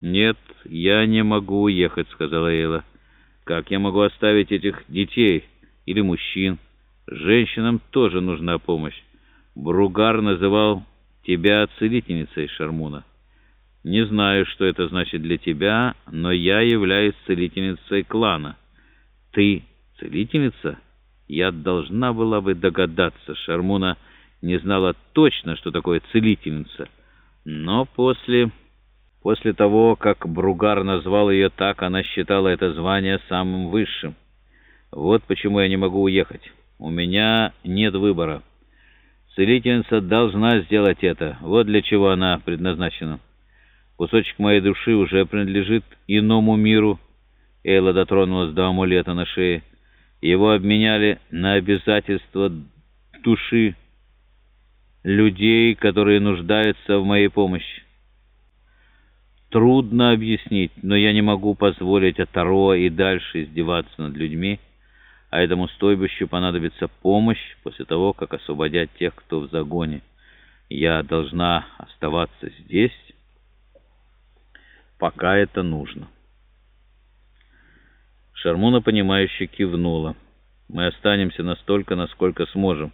«Нет, я не могу уехать», — сказала Эйла. «Как я могу оставить этих детей или мужчин? Женщинам тоже нужна помощь. Бругар называл тебя целительницей, Шармуна. Не знаю, что это значит для тебя, но я являюсь целительницей клана. Ты целительница? Я должна была бы догадаться. Шармуна не знала точно, что такое целительница. Но после... После того, как Бругар назвал ее так, она считала это звание самым высшим. Вот почему я не могу уехать. У меня нет выбора. Целительница должна сделать это. Вот для чего она предназначена. Кусочек моей души уже принадлежит иному миру. Эйла дотронулась до амулета на шее. Его обменяли на обязательства души людей, которые нуждаются в моей помощи. Трудно объяснить, но я не могу позволить Атаро и дальше издеваться над людьми, а этому стойбищу понадобится помощь после того, как освободят тех, кто в загоне. Я должна оставаться здесь, пока это нужно. Шармуна, понимающе кивнула. «Мы останемся настолько, насколько сможем».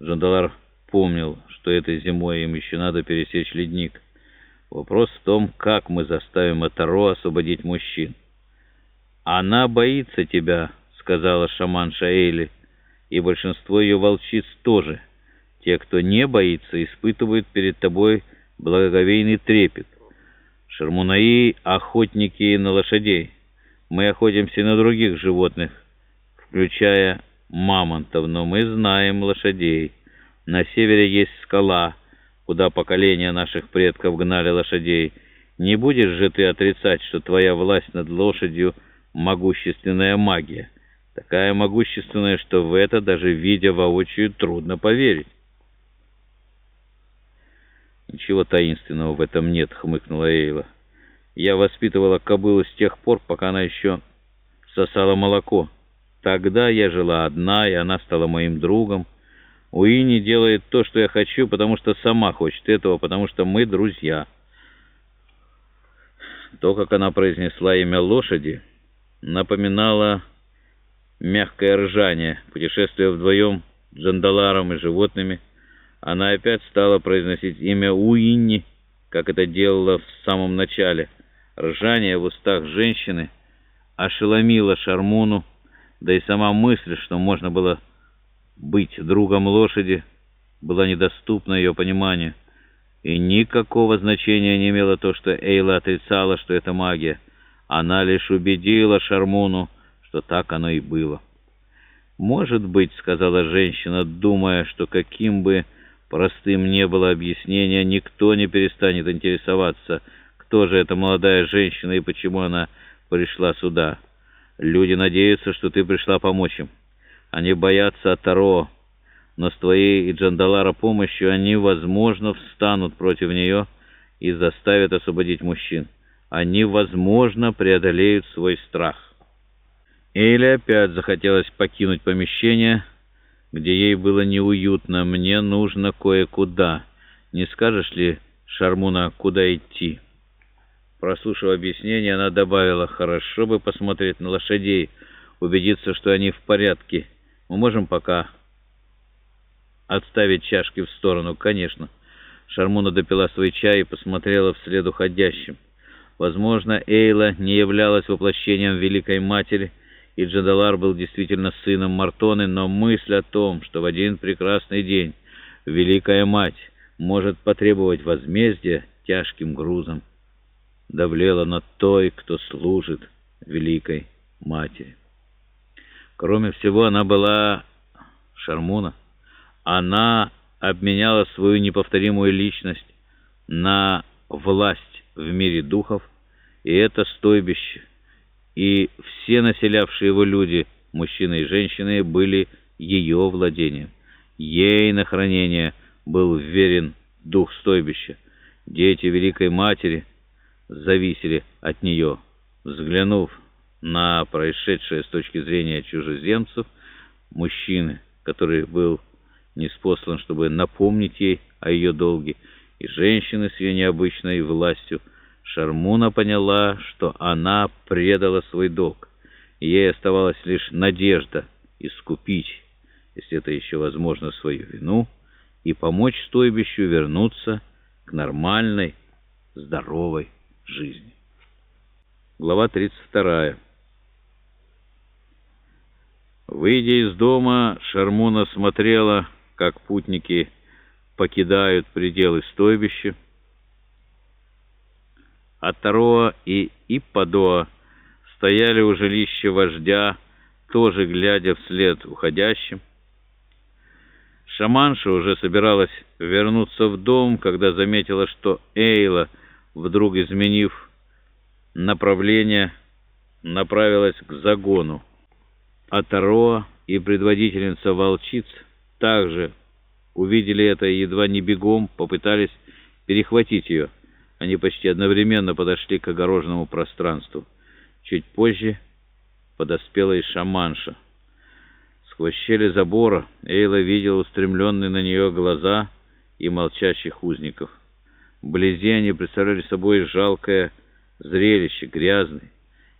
Джандалар помнил, что этой зимой им еще надо пересечь ледник. Вопрос в том, как мы заставим Атаро освободить мужчин. «Она боится тебя», — сказала шаман Шаэли, «и большинство ее волчиц тоже. Те, кто не боится, испытывают перед тобой благоговейный трепет. Шармунаи — охотники на лошадей. Мы охотимся на других животных, включая мамонтов, но мы знаем лошадей. На севере есть скала» куда поколения наших предков гнали лошадей. Не будешь же ты отрицать, что твоя власть над лошадью — могущественная магия, такая могущественная, что в это, даже видя воочию, трудно поверить. «Ничего таинственного в этом нет», — хмыкнула Эйла. «Я воспитывала кобылу с тех пор, пока она еще сосала молоко. Тогда я жила одна, и она стала моим другом. Уинни делает то, что я хочу, потому что сама хочет этого, потому что мы друзья. То, как она произнесла имя лошади, напоминало мягкое ржание, путешествуя вдвоем с Джандаларом и животными. Она опять стала произносить имя Уинни, как это делала в самом начале. Ржание в устах женщины ошеломило Шармуну, да и сама мысль, что можно было быть другом лошади была недоступна ее пониманию, и никакого значения не имело то, что Эйла отрицала, что это магия. Она лишь убедила Шармуну, что так оно и было. «Может быть», — сказала женщина, думая, что каким бы простым не было объяснение, никто не перестанет интересоваться, кто же эта молодая женщина и почему она пришла сюда. Люди надеются, что ты пришла помочь им». Они боятся Таро, но с твоей и Джандалара помощью они, возможно, встанут против нее и заставят освободить мужчин. Они, возможно, преодолеют свой страх. Эйли опять захотелось покинуть помещение, где ей было неуютно. «Мне нужно кое-куда. Не скажешь ли, Шармуна, куда идти?» Прослушав объяснение, она добавила, «Хорошо бы посмотреть на лошадей, убедиться, что они в порядке». Мы можем пока отставить чашки в сторону, конечно. Шармуна допила свой чай и посмотрела вслед уходящим. Возможно, Эйла не являлась воплощением Великой Матери, и Джандалар был действительно сыном Мартоны, но мысль о том, что в один прекрасный день Великая Мать может потребовать возмездия тяжким грузом, давлела над той, кто служит Великой Матери. Кроме всего, она была Шармуна. Она обменяла свою неповторимую личность на власть в мире духов, и это стойбище, и все населявшие его люди, мужчины и женщины, были ее владением. Ей на хранение был верен дух стойбища. Дети Великой Матери зависели от нее. Взглянув на происшедшее с точки зрения чужеземцев, мужчины, который был неспослан, чтобы напомнить ей о ее долге, и женщины с ее необычной властью, Шармуна поняла, что она предала свой долг. Ей оставалась лишь надежда искупить, если это еще возможно, свою вину и помочь стойбищу вернуться к нормальной, здоровой жизни. Глава 32. Выйдя из дома, Шармуна смотрела, как путники покидают пределы стойбища. Атароа и Иппадоа стояли у жилища вождя, тоже глядя вслед уходящим. Шаманша уже собиралась вернуться в дом, когда заметила, что Эйла, вдруг изменив направление, направилась к загону. Атароа и предводительница волчиц также увидели это и едва не бегом попытались перехватить ее. Они почти одновременно подошли к огороженному пространству. Чуть позже подоспела и шаманша. Сквозь щели забора Эйла видела устремленные на нее глаза и молчащих узников. Вблизи они представляли собой жалкое зрелище, грязные,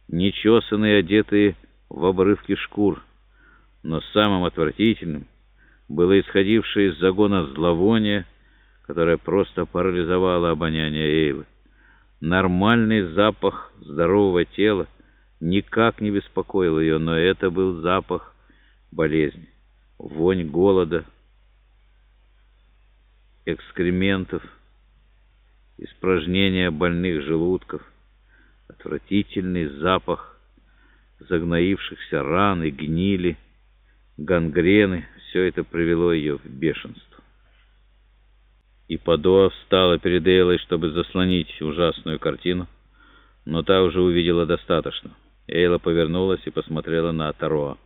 нечесанные, одетые в обрывки шкур. Но самым отвратительным было исходившее из загона зловоние, которое просто парализовало обоняние Эйлы. Нормальный запах здорового тела никак не беспокоил ее, но это был запах болезни, вонь голода, экскрементов, испражнения больных желудков, отвратительный запах загноившихся ран и гнили, гангрены, все это привело ее в бешенство. И Падоа встала перед Эйлой, чтобы заслонить ужасную картину, но та уже увидела достаточно. Эйла повернулась и посмотрела на Тароа.